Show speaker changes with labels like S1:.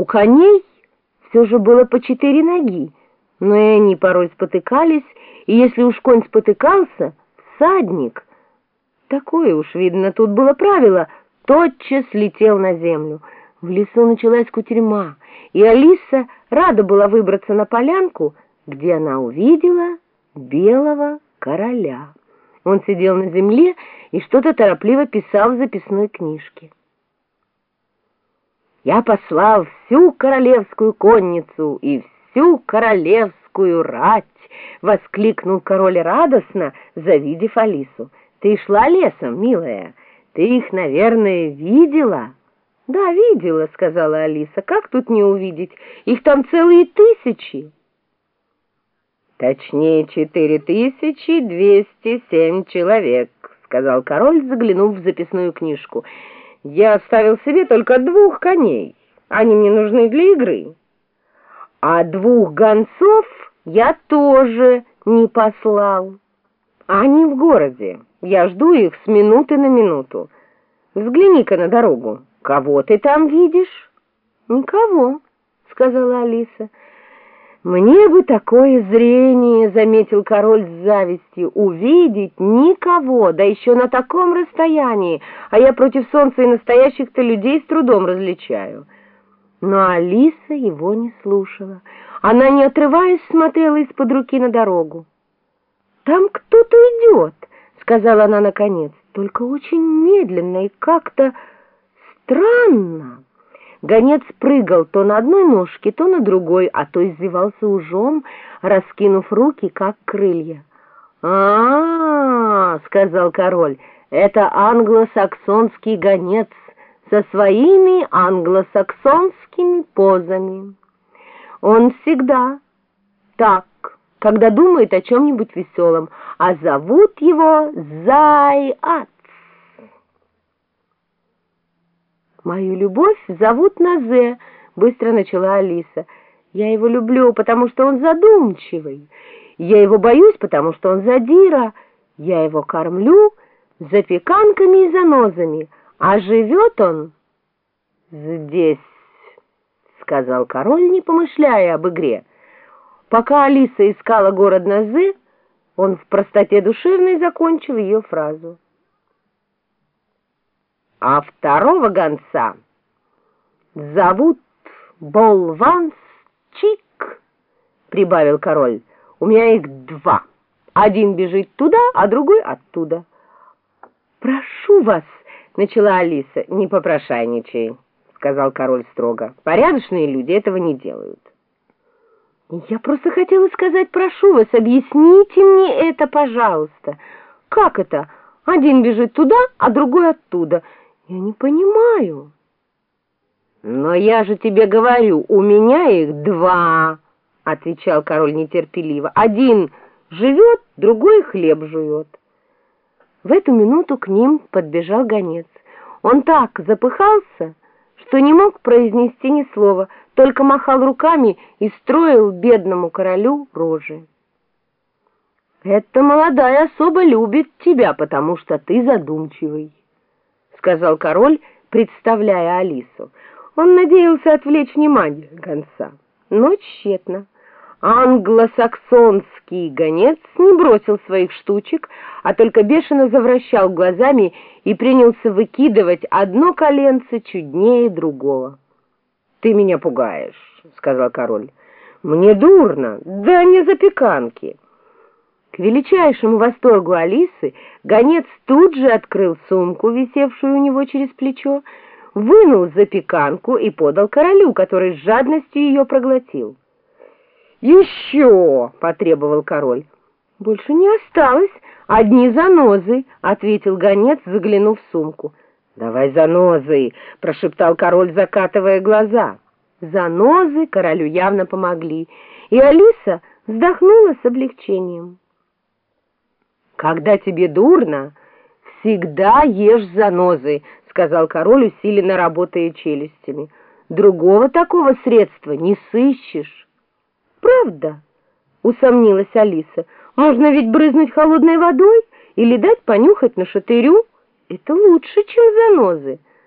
S1: У коней все же было по четыре ноги, но и они порой спотыкались, и если уж конь спотыкался, всадник, такое уж, видно, тут было правило, тотчас летел на землю. В лесу началась кутерьма, и Алиса рада была выбраться на полянку, где она увидела белого короля. Он сидел на земле и что-то торопливо писал в записной книжке. Я послал всю королевскую конницу и всю королевскую рать, — воскликнул король радостно, завидев Алису. — Ты шла лесом, милая? Ты их, наверное, видела? — Да, видела, — сказала Алиса. — Как тут не увидеть? Их там целые тысячи. — Точнее, четыре тысячи двести семь человек, — сказал король, заглянув в записную книжку. — я оставил себе только двух коней. Они мне нужны для игры. А двух гонцов я тоже не послал. Они в городе. Я жду их с минуты на минуту. Взгляни-ка на дорогу. Кого ты там видишь? Никого, сказала Алиса. «Мне бы такое зрение, — заметил король с завистью, — увидеть никого, да еще на таком расстоянии, а я против солнца и настоящих-то людей с трудом различаю». Но Алиса его не слушала. Она, не отрываясь, смотрела из-под руки на дорогу. «Там кто-то идет», — сказала она наконец, — «только очень медленно и как-то странно». Гонец прыгал то на одной ножке, то на другой, а то извивался ужом, раскинув руки, как крылья. а, -а, -а сказал король, — это англосаксонский гонец со своими англосаксонскими позами. Он всегда так, когда думает о чем-нибудь веселом, а зовут его Зайат. «Мою любовь зовут Назе», — быстро начала Алиса. «Я его люблю, потому что он задумчивый. Я его боюсь, потому что он задира. Я его кормлю запеканками и занозами, а живет он здесь», — сказал король, не помышляя об игре. Пока Алиса искала город Назе, он в простоте душевной закончил ее фразу а второго гонца зовут Болванс Чик, прибавил король. У меня их два. Один бежит туда, а другой оттуда. Прошу вас, начала Алиса. Не попрошайничай, сказал король строго. Порядочные люди этого не делают. Я просто хотела сказать, прошу вас, объясните мне это, пожалуйста. Как это? Один бежит туда, а другой оттуда. Я не понимаю. Но я же тебе говорю, у меня их два, отвечал король нетерпеливо. Один живет, другой хлеб жует. В эту минуту к ним подбежал гонец. Он так запыхался, что не мог произнести ни слова, только махал руками и строил бедному королю рожи. «Эта молодая особа любит тебя, потому что ты задумчивый» сказал король, представляя Алису. Он надеялся отвлечь внимание гонца, но тщетно. Англосаксонский гонец не бросил своих штучек, а только бешено завращал глазами и принялся выкидывать одно коленце чуднее другого. — Ты меня пугаешь, — сказал король. — Мне дурно, да не запеканки. К величайшему восторгу Алисы гонец тут же открыл сумку, висевшую у него через плечо, вынул запеканку и подал королю, который с жадностью ее проглотил. «Еще!» — потребовал король. «Больше не осталось, одни занозы», — ответил гонец, заглянув в сумку. «Давай занозы!» — прошептал король, закатывая глаза. Занозы королю явно помогли, и Алиса вздохнула с облегчением. «Когда тебе дурно, всегда ешь занозы», — сказал король, усиленно работая челюстями. «Другого такого средства не сыщешь». «Правда?» — усомнилась Алиса. «Можно ведь брызнуть холодной водой или дать понюхать на шатырю. Это лучше, чем занозы».